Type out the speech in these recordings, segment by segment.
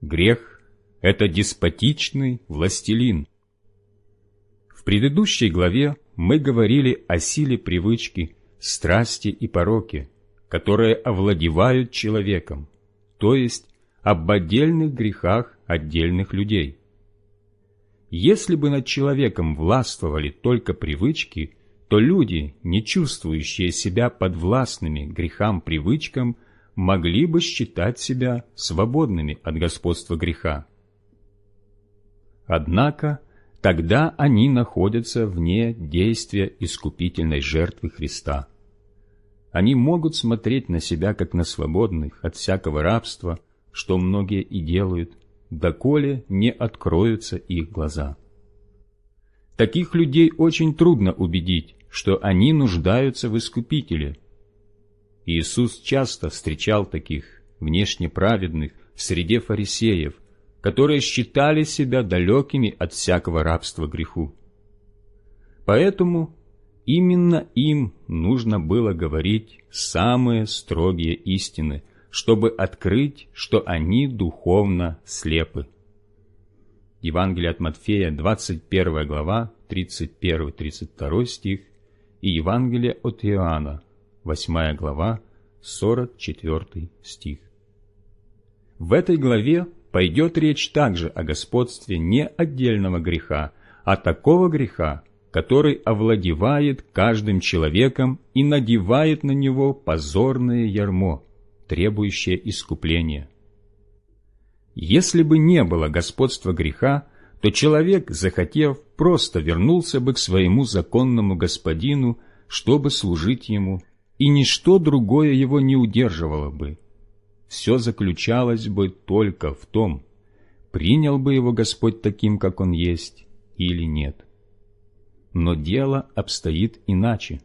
Грех – это деспотичный властелин. В предыдущей главе мы говорили о силе привычки, страсти и пороке, которые овладевают человеком, то есть об отдельных грехах отдельных людей. Если бы над человеком властвовали только привычки, то люди, не чувствующие себя подвластными грехам-привычкам, могли бы считать себя свободными от господства греха. Однако тогда они находятся вне действия искупительной жертвы Христа. Они могут смотреть на себя как на свободных от всякого рабства, что многие и делают, доколе не откроются их глаза. Таких людей очень трудно убедить, что они нуждаются в Искупителе. Иисус часто встречал таких, внешне праведных, в среде фарисеев, которые считали себя далекими от всякого рабства греху. Поэтому именно им нужно было говорить самые строгие истины, чтобы открыть, что они духовно слепы. Евангелие от Матфея, 21 глава, 31-32 стих, и Евангелие от Иоанна, 8 глава, 44 стих. В этой главе пойдет речь также о господстве не отдельного греха, а такого греха, который овладевает каждым человеком и надевает на него позорное ярмо, требующее искупления. Если бы не было господства греха, то человек, захотев, просто вернулся бы к своему законному господину, чтобы служить ему, и ничто другое его не удерживало бы. Все заключалось бы только в том, принял бы его Господь таким, как он есть, или нет. Но дело обстоит иначе.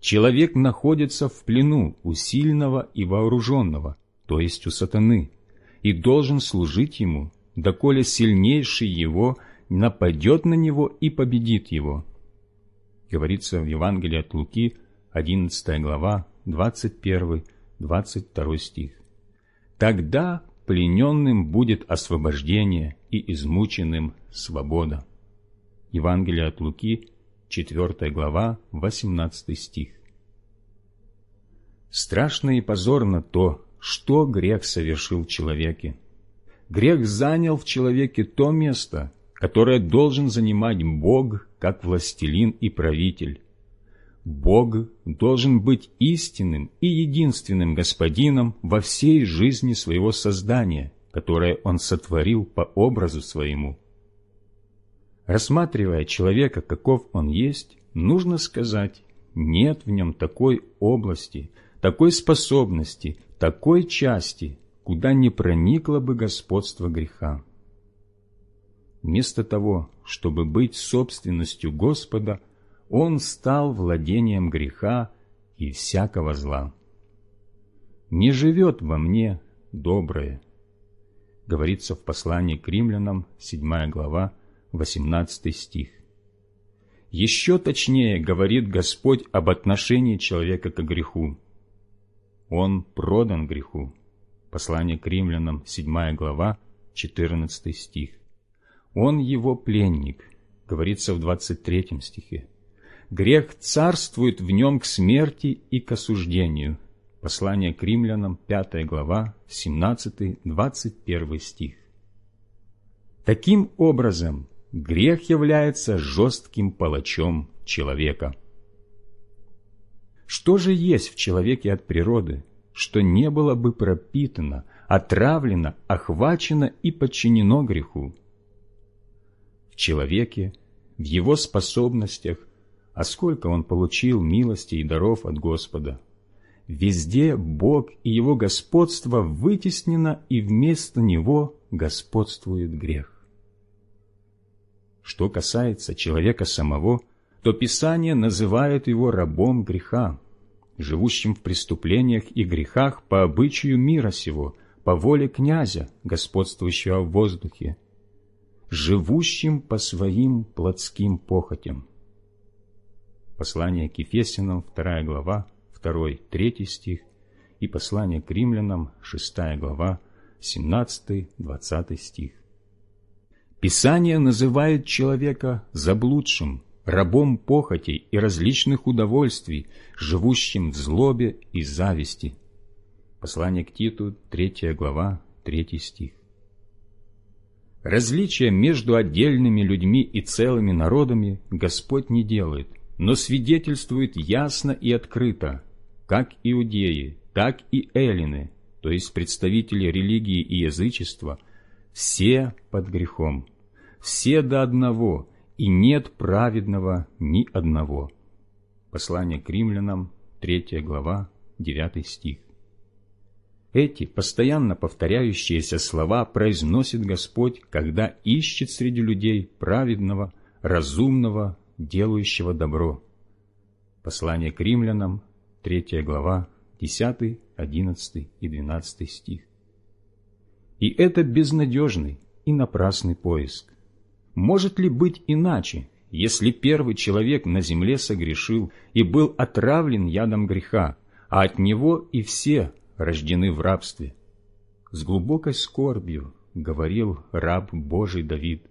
Человек находится в плену у сильного и вооруженного, то есть у сатаны, и должен служить ему, доколе сильнейший его нападет на него и победит его. Говорится в Евангелии от Луки, 11 глава, 21-22 стих. Тогда плененным будет освобождение и измученным свобода. Евангелие от Луки, 4 глава, 18 стих. Страшно и позорно то, что грех совершил в человеке. Грех занял в человеке то место, которое должен занимать Бог как властелин и правитель. Бог должен быть истинным и единственным господином во всей жизни своего создания, которое Он сотворил по образу своему. Рассматривая человека, каков он есть, нужно сказать, нет в нем такой области, такой способности, такой части, куда не проникло бы господство греха. Вместо того, чтобы быть собственностью Господа, он стал владением греха и всякого зла. «Не живет во мне доброе», говорится в послании к римлянам, 7 глава, 18 стих. Еще точнее говорит Господь об отношении человека к греху. Он продан греху. Послание к римлянам, 7 глава, 14 стих. Он его пленник, говорится в 23 стихе. Грех царствует в нем к смерти и к осуждению. Послание к римлянам, 5 глава, 17-21 стих. Таким образом, грех является жестким палачом человека. Что же есть в человеке от природы, что не было бы пропитано, отравлено, охвачено и подчинено греху? В человеке, в его способностях, а сколько он получил милости и даров от Господа. Везде Бог и Его господство вытеснено, и вместо Него господствует грех. Что касается человека самого, то Писание называет его рабом греха, живущим в преступлениях и грехах по обычаю мира сего, по воле князя, господствующего в воздухе, живущим по своим плотским похотям. Послание к Ефесянам, 2 глава, 2-3 стих, и послание к римлянам, 6 глава, 17-20 стих. Писание называет человека заблудшим, рабом похотей и различных удовольствий, живущим в злобе и зависти. Послание к Титу, 3 глава, 3 стих. Различия между отдельными людьми и целыми народами Господь не делает, но свидетельствует ясно и открыто, как иудеи, так и эллины, то есть представители религии и язычества, все под грехом, все до одного, и нет праведного ни одного. Послание к римлянам, 3 глава, 9 стих. Эти постоянно повторяющиеся слова произносит Господь, когда ищет среди людей праведного, разумного, делающего добро. Послание к римлянам, 3 глава, 10, 11 и 12 стих. И это безнадежный и напрасный поиск. Может ли быть иначе, если первый человек на земле согрешил и был отравлен ядом греха, а от него и все рождены в рабстве. С глубокой скорбью говорил раб Божий Давид.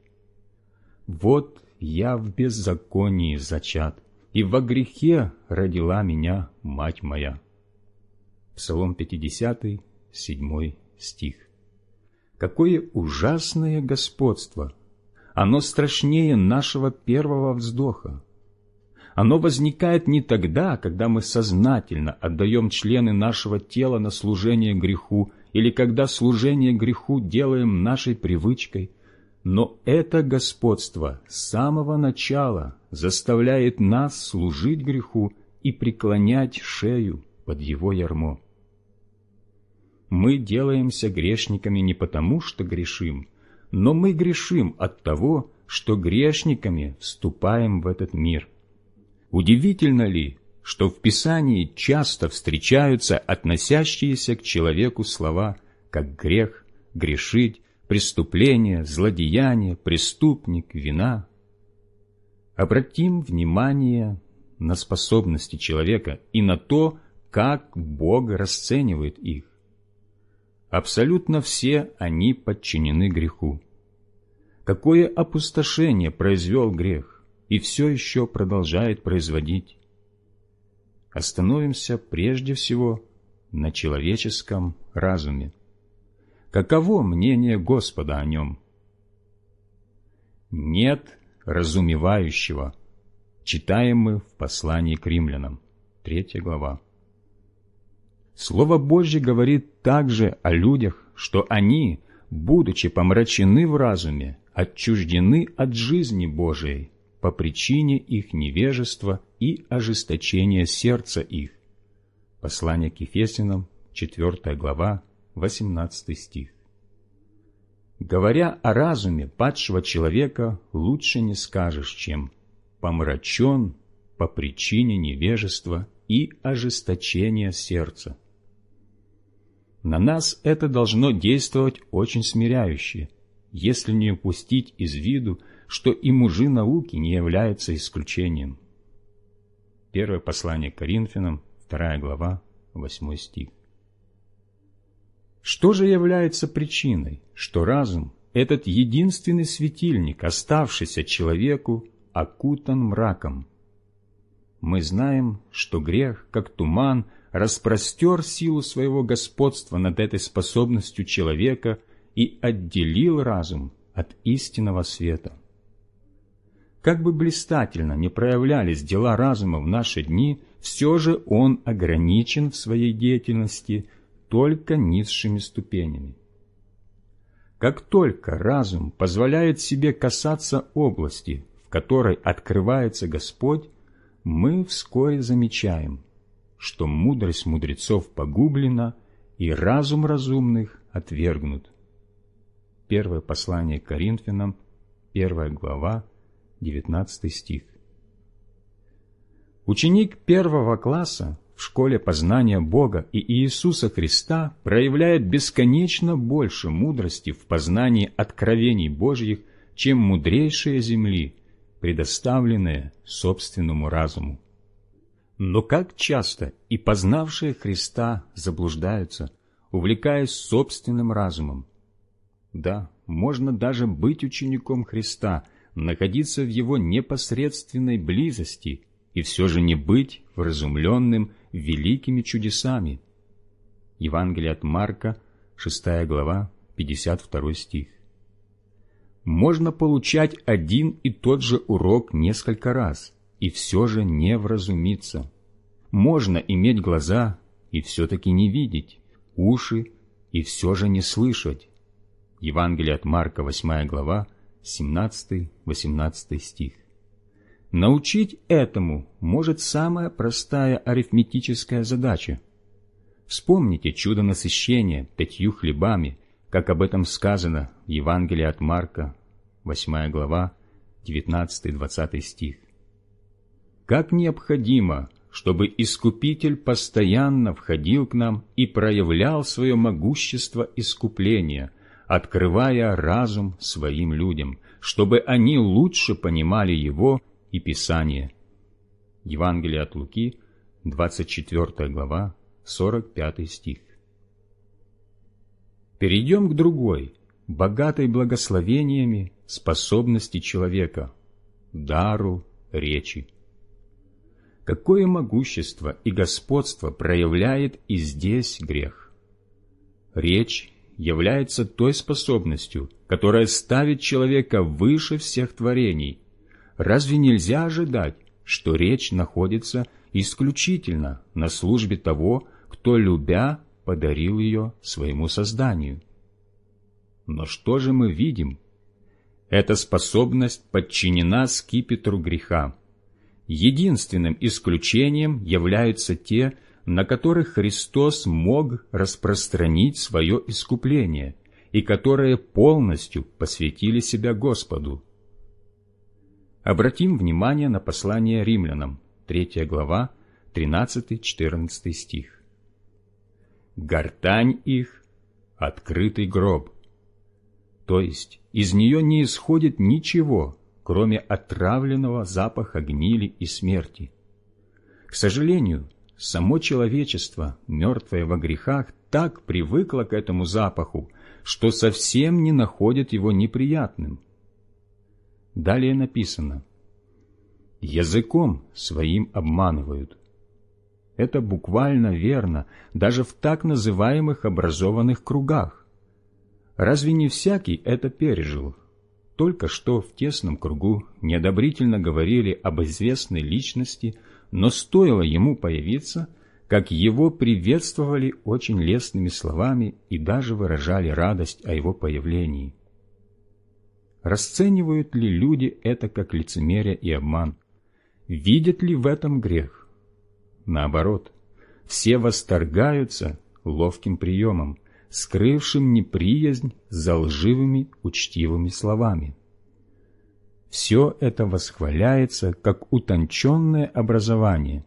«Вот я в беззаконии зачат, и во грехе родила меня мать моя». Псалом 50, 7 стих. Какое ужасное господство! Оно страшнее нашего первого вздоха. Оно возникает не тогда, когда мы сознательно отдаем члены нашего тела на служение греху или когда служение греху делаем нашей привычкой, но это господство с самого начала заставляет нас служить греху и преклонять шею под его ярмо. Мы делаемся грешниками не потому, что грешим, но мы грешим от того, что грешниками вступаем в этот мир. Удивительно ли, что в Писании часто встречаются относящиеся к человеку слова, как грех, грешить, преступление, злодеяние, преступник, вина? Обратим внимание на способности человека и на то, как Бог расценивает их. Абсолютно все они подчинены греху. Какое опустошение произвел грех! и все еще продолжает производить. Остановимся прежде всего на человеческом разуме. Каково мнение Господа о нем? Нет разумевающего, читаем мы в послании к римлянам, 3 глава. Слово Божье говорит также о людях, что они, будучи помрачены в разуме, отчуждены от жизни Божией, по причине их невежества и ожесточения сердца их. Послание к Ефесинам, 4 глава, 18 стих. Говоря о разуме падшего человека, лучше не скажешь, чем «помрачен по причине невежества и ожесточения сердца». На нас это должно действовать очень смиряюще, если не упустить из виду, что и мужи науки не являются исключением. Первое послание Коринфянам, вторая глава, восьмой стих. Что же является причиной, что разум, этот единственный светильник, оставшийся человеку, окутан мраком? Мы знаем, что грех, как туман, распростер силу своего господства над этой способностью человека и отделил разум от истинного света. Как бы блистательно не проявлялись дела разума в наши дни, все же он ограничен в своей деятельности только низшими ступенями. Как только разум позволяет себе касаться области, в которой открывается Господь, мы вскоре замечаем, что мудрость мудрецов погублена и разум разумных отвергнут. Первое послание Коринфянам, первая глава, 19 стих. Ученик первого класса в школе познания Бога и Иисуса Христа проявляет бесконечно больше мудрости в познании откровений Божьих, чем мудрейшие земли, предоставленные собственному разуму. Но как часто и познавшие Христа заблуждаются, увлекаясь собственным разумом, Да, можно даже быть учеником Христа, находиться в Его непосредственной близости и все же не быть вразумленным великими чудесами. Евангелие от Марка, 6 глава, 52 стих. Можно получать один и тот же урок несколько раз и все же не вразумиться. Можно иметь глаза и все-таки не видеть, уши и все же не слышать. Евангелие от Марка, 8 глава, 17-18 стих. Научить этому может самая простая арифметическая задача. Вспомните чудо насыщения пятью хлебами, как об этом сказано в Евангелии от Марка, 8 глава, 19-20 стих. Как необходимо чтобы Искупитель постоянно входил к нам и проявлял свое могущество искупления, открывая разум своим людям, чтобы они лучше понимали Его и Писание. Евангелие от Луки, 24 глава, 45 стих. Перейдем к другой, богатой благословениями способности человека, дару речи какое могущество и господство проявляет и здесь грех. Речь является той способностью, которая ставит человека выше всех творений. Разве нельзя ожидать, что речь находится исключительно на службе того, кто, любя, подарил ее своему созданию? Но что же мы видим? Эта способность подчинена скипетру греха, Единственным исключением являются те, на которых Христос мог распространить свое искупление и которые полностью посвятили себя Господу. Обратим внимание на послание римлянам, 3 глава, 13-14 стих. «Гортань их — открытый гроб». То есть из нее не исходит ничего, кроме отравленного запаха гнили и смерти. К сожалению, само человечество, мертвое во грехах, так привыкло к этому запаху, что совсем не находит его неприятным. Далее написано «Языком своим обманывают». Это буквально верно даже в так называемых образованных кругах. Разве не всякий это пережил, только что в тесном кругу неодобрительно говорили об известной личности, но стоило ему появиться, как его приветствовали очень лестными словами и даже выражали радость о его появлении. Расценивают ли люди это как лицемерие и обман? Видят ли в этом грех? Наоборот, все восторгаются ловким приемом, скрывшим неприязнь за лживыми учтивыми словами. Все это восхваляется как утонченное образование,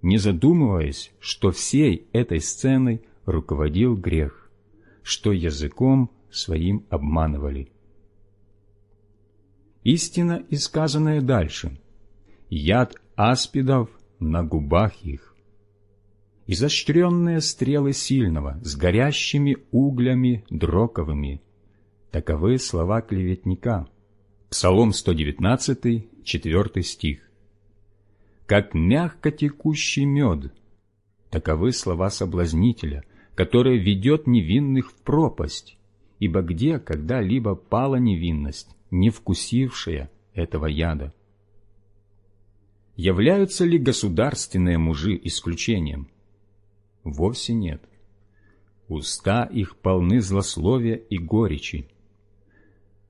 не задумываясь, что всей этой сценой руководил грех, что языком своим обманывали. Истина, исказанная дальше, яд аспидов на губах их изощренные стрелы сильного, с горящими углями дроковыми. Таковы слова клеветника. Псалом 119, 4 стих. Как мягко текущий мед. Таковы слова соблазнителя, который ведет невинных в пропасть, ибо где когда-либо пала невинность, не вкусившая этого яда? Являются ли государственные мужи исключением? Вовсе нет. Уста их полны злословия и горечи.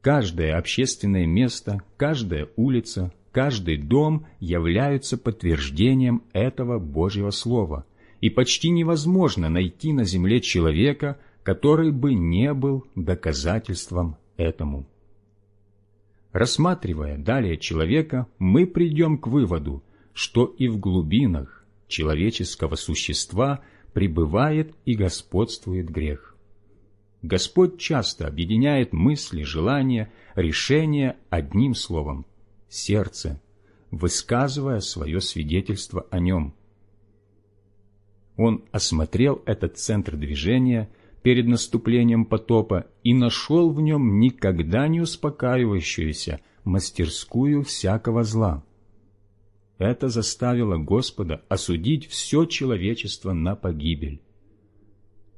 Каждое общественное место, каждая улица, каждый дом являются подтверждением этого Божьего Слова, и почти невозможно найти на земле человека, который бы не был доказательством этому. Рассматривая далее человека, мы придем к выводу, что и в глубинах человеческого существа – пребывает и господствует грех. Господь часто объединяет мысли, желания, решения одним словом – сердце, высказывая свое свидетельство о нем. Он осмотрел этот центр движения, перед наступлением потопа и нашел в нем никогда не успокаивающуюся мастерскую всякого зла. Это заставило Господа осудить все человечество на погибель.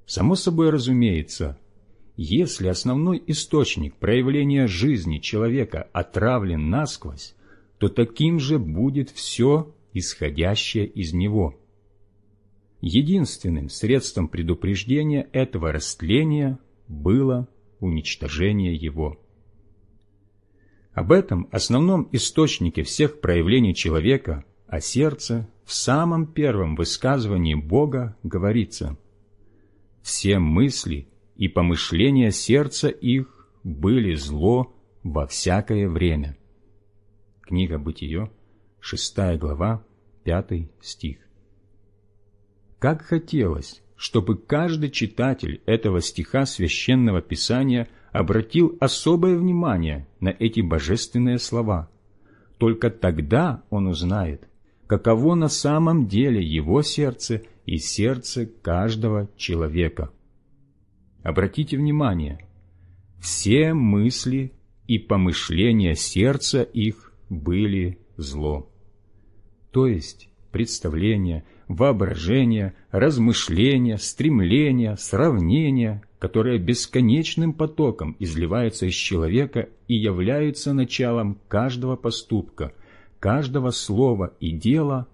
Само собой разумеется, если основной источник проявления жизни человека отравлен насквозь, то таким же будет все, исходящее из него. Единственным средством предупреждения этого растления было уничтожение его. Об этом основном источнике всех проявлений человека, о сердце, в самом первом высказывании Бога говорится «Все мысли и помышления сердца их были зло во всякое время». Книга Бытие, 6 глава, 5 стих. Как хотелось, чтобы каждый читатель этого стиха Священного Писания обратил особое внимание на эти божественные слова. Только тогда он узнает, каково на самом деле его сердце и сердце каждого человека. Обратите внимание, все мысли и помышления сердца их были зло. То есть представления, воображения, размышления, стремления, сравнения, которые бесконечным потоком изливаются из человека и являются началом каждого поступка, каждого слова и дела,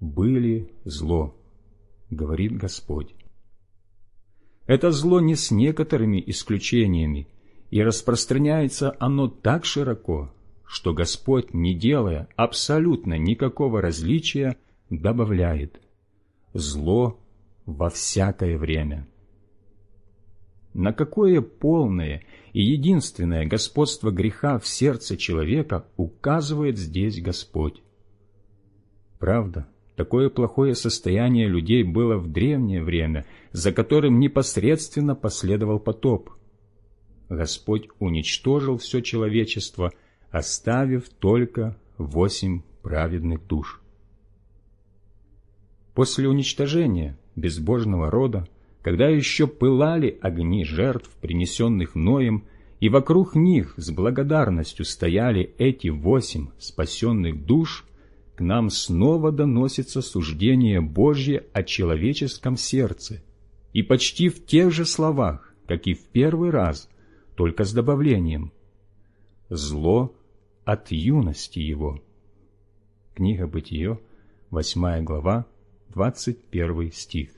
были зло, говорит Господь. Это зло не с некоторыми исключениями, и распространяется оно так широко, что Господь, не делая абсолютно никакого различия, добавляет «зло во всякое время». На какое полное и единственное господство греха в сердце человека указывает здесь Господь? Правда, такое плохое состояние людей было в древнее время, за которым непосредственно последовал потоп. Господь уничтожил все человечество – оставив только восемь праведных душ. После уничтожения безбожного рода, когда еще пылали огни жертв, принесенных Ноем, и вокруг них с благодарностью стояли эти восемь спасенных душ, к нам снова доносится суждение Божье о человеческом сердце, и почти в тех же словах, как и в первый раз, только с добавлением «Зло от юности его». Книга Бытие, 8 глава, 21 стих.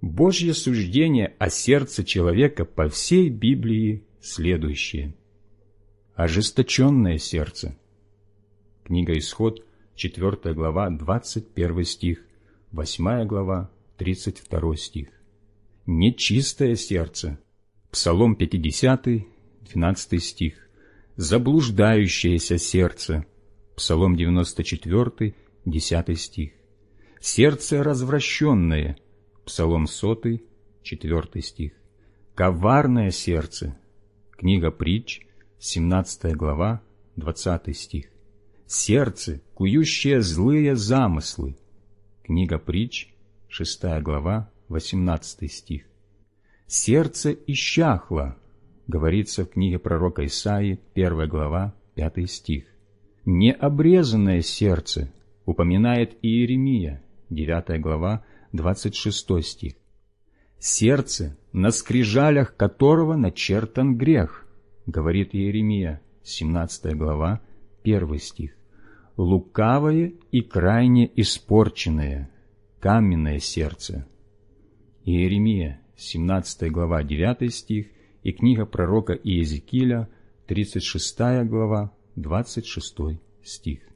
Божье суждение о сердце человека по всей Библии следующее. Ожесточенное сердце. Книга Исход, 4 глава, 21 стих, 8 глава, 32 стих. Нечистое сердце. Псалом 50, 12 стих. «Заблуждающееся сердце» Псалом 94, 10 стих. «Сердце развращенное» Псалом 100, 4 стих. «Коварное сердце» Книга Притч, 17 глава, 20 стих. «Сердце, кующее злые замыслы» Книга Притч, 6 глава, 18 стих. «Сердце исчахло» говорится в книге пророка Исаии, 1 глава, 5 стих. «Необрезанное сердце» упоминает Иеремия, 9 глава, 26 стих. «Сердце, на скрижалях которого начертан грех», говорит Иеремия, 17 глава, 1 стих. «Лукавое и крайне испорченное, каменное сердце». Иеремия, 17 глава, 9 стих, и книга пророка Иезекииля, 36 глава, 26 стих.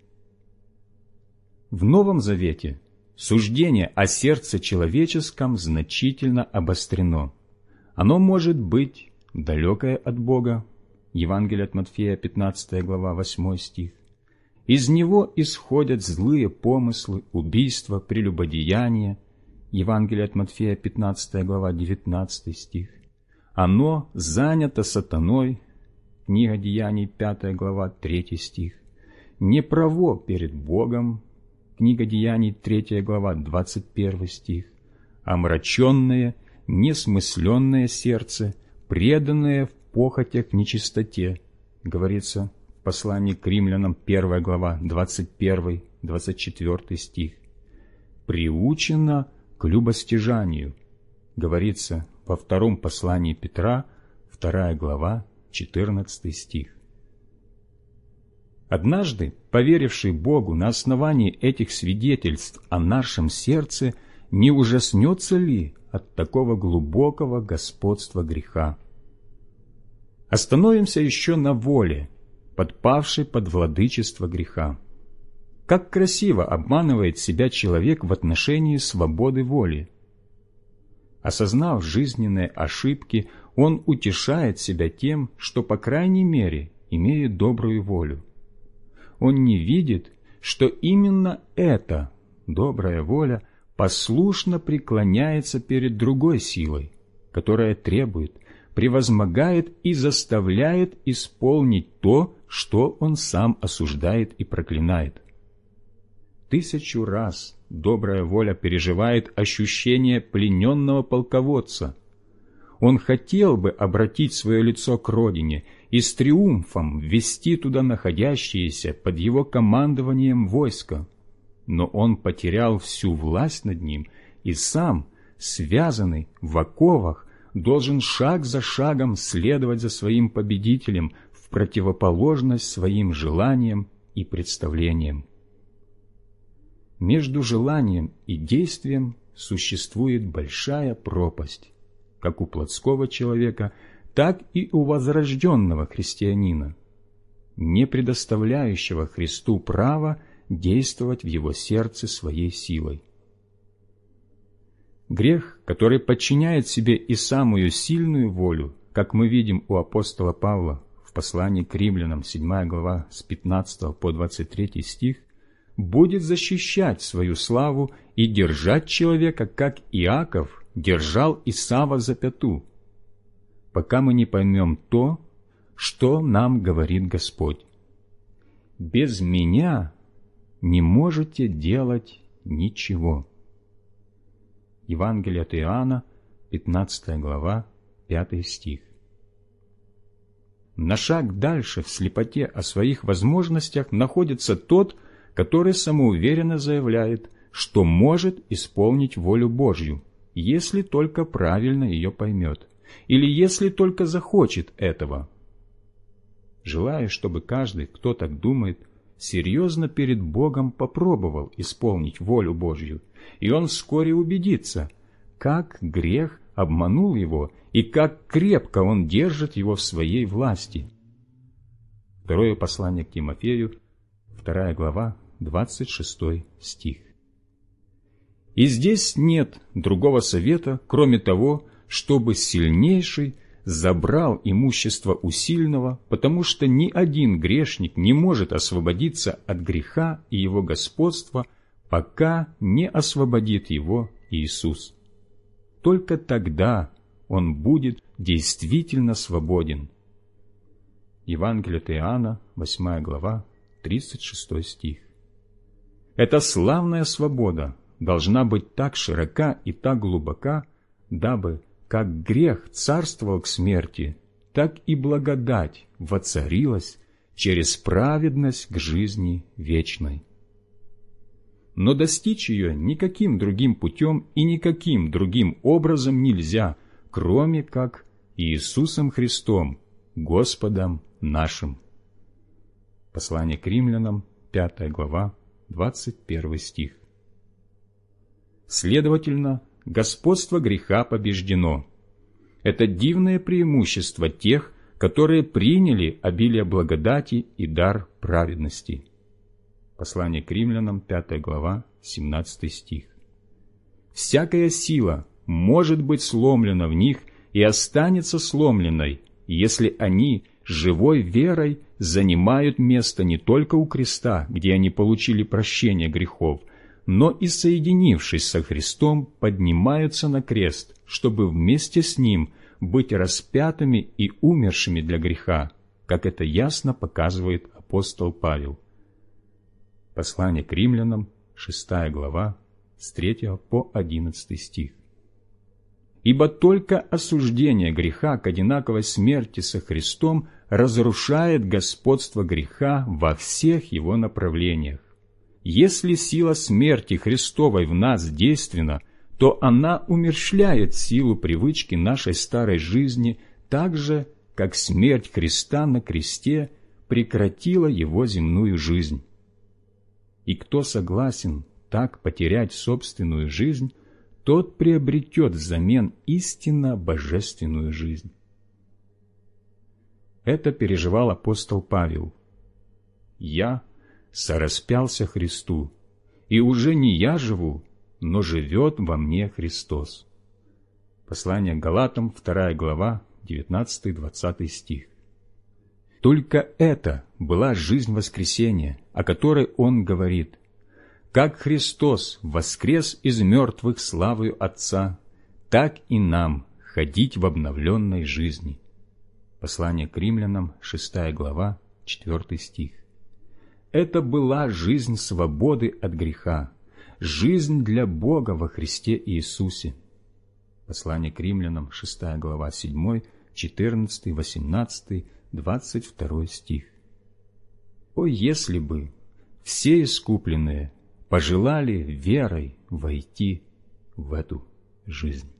В Новом Завете суждение о сердце человеческом значительно обострено. Оно может быть далекое от Бога, Евангелие от Матфея, 15 глава, 8 стих. Из него исходят злые помыслы, убийства, прелюбодеяния, Евангелие от Матфея, 15 глава, 19 стих. Оно занято сатаной, книга Деяний, 5 глава, 3 стих. Неправо перед Богом, книга Деяний, 3 глава, 21 стих. омраченное, несмысленное сердце, преданное в похотях нечистоте, говорится в послании к римлянам 1 глава 21-24 стих, приучено к любостяжанию, говорится во втором послании Петра, 2 глава, 14 стих. Однажды, поверивший Богу на основании этих свидетельств о нашем сердце, не ужаснется ли от такого глубокого господства греха? Остановимся еще на воле, подпавшей под владычество греха. Как красиво обманывает себя человек в отношении свободы воли. Осознав жизненные ошибки, он утешает себя тем, что, по крайней мере, имеет добрую волю он не видит, что именно эта добрая воля послушно преклоняется перед другой силой, которая требует, превозмогает и заставляет исполнить то, что он сам осуждает и проклинает. Тысячу раз добрая воля переживает ощущение плененного полководца. Он хотел бы обратить свое лицо к родине и с триумфом ввести туда находящиеся под его командованием войска. Но он потерял всю власть над ним и сам, связанный в оковах, должен шаг за шагом следовать за своим победителем в противоположность своим желаниям и представлениям. Между желанием и действием существует большая пропасть, как у плотского человека – так и у возрожденного христианина, не предоставляющего Христу право действовать в его сердце своей силой. Грех, который подчиняет себе и самую сильную волю, как мы видим у апостола Павла в послании к римлянам 7 глава с 15 по 23 стих, будет защищать свою славу и держать человека, как Иаков держал Исава за пяту, пока мы не поймем то, что нам говорит Господь. Без меня не можете делать ничего. Евангелие от Иоанна, 15 глава, 5 стих. На шаг дальше в слепоте о своих возможностях находится тот, который самоуверенно заявляет, что может исполнить волю Божью, если только правильно ее поймет или если только захочет этого. Желаю, чтобы каждый, кто так думает, серьезно перед Богом попробовал исполнить волю Божью, и он вскоре убедится, как грех обманул его и как крепко он держит его в своей власти. Второе послание к Тимофею, вторая глава, 26 стих. И здесь нет другого совета, кроме того, чтобы сильнейший забрал имущество у сильного, потому что ни один грешник не может освободиться от греха и его господства, пока не освободит его Иисус. Только тогда он будет действительно свободен. Евангелие от Иоанна, 8 глава, 36 стих. Эта славная свобода должна быть так широка и так глубока, дабы как грех царствовал к смерти, так и благодать воцарилась через праведность к жизни вечной. Но достичь ее никаким другим путем и никаким другим образом нельзя, кроме как Иисусом Христом, Господом нашим. Послание к римлянам, 5 глава, 21 стих. Следовательно, господство греха побеждено. Это дивное преимущество тех, которые приняли обилие благодати и дар праведности. Послание к римлянам, 5 глава, 17 стих. «Всякая сила может быть сломлена в них и останется сломленной, если они живой верой занимают место не только у креста, где они получили прощение грехов, но и соединившись со Христом, поднимаются на крест, чтобы вместе с Ним быть распятыми и умершими для греха, как это ясно показывает апостол Павел. Послание к римлянам, 6 глава, с 3 по 11 стих. Ибо только осуждение греха к одинаковой смерти со Христом разрушает господство греха во всех его направлениях. Если сила смерти Христовой в нас действенна, то она умерщвляет силу привычки нашей старой жизни так же, как смерть Христа на кресте прекратила его земную жизнь. И кто согласен так потерять собственную жизнь, тот приобретет взамен истинно божественную жизнь. Это переживал апостол Павел. «Я сораспялся Христу, и уже не я живу, но живет во мне Христос». Послание Галатам, 2 глава, 19-20 стих. Только это была жизнь воскресения, о которой он говорит. Как Христос воскрес из мертвых славою Отца, так и нам ходить в обновленной жизни. Послание к римлянам, 6 глава, 4 стих. Это была жизнь свободы от греха, жизнь для Бога во Христе Иисусе. Послание к римлянам, 6 глава, 7, 14, 18, 22 стих. О, если бы все искупленные пожелали верой войти в эту жизнь!